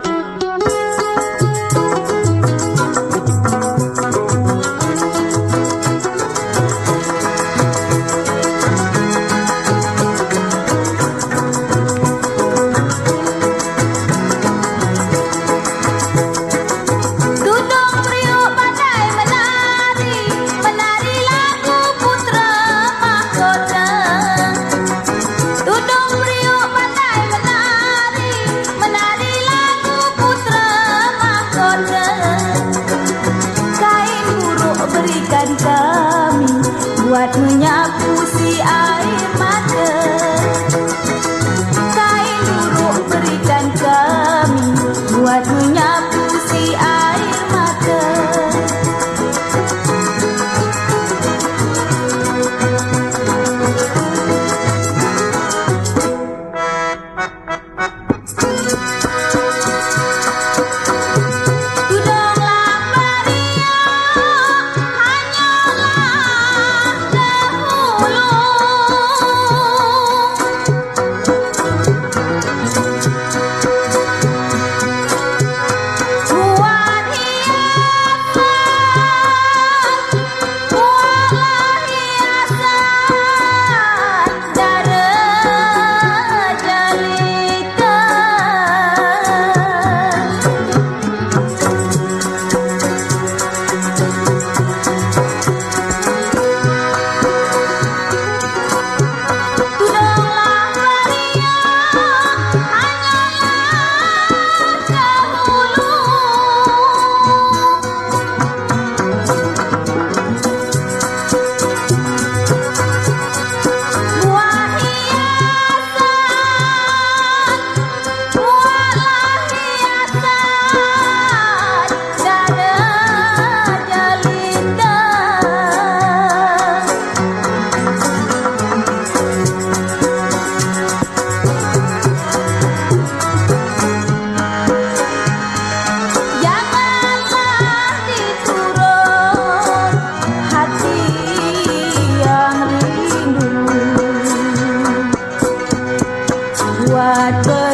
Bye. not the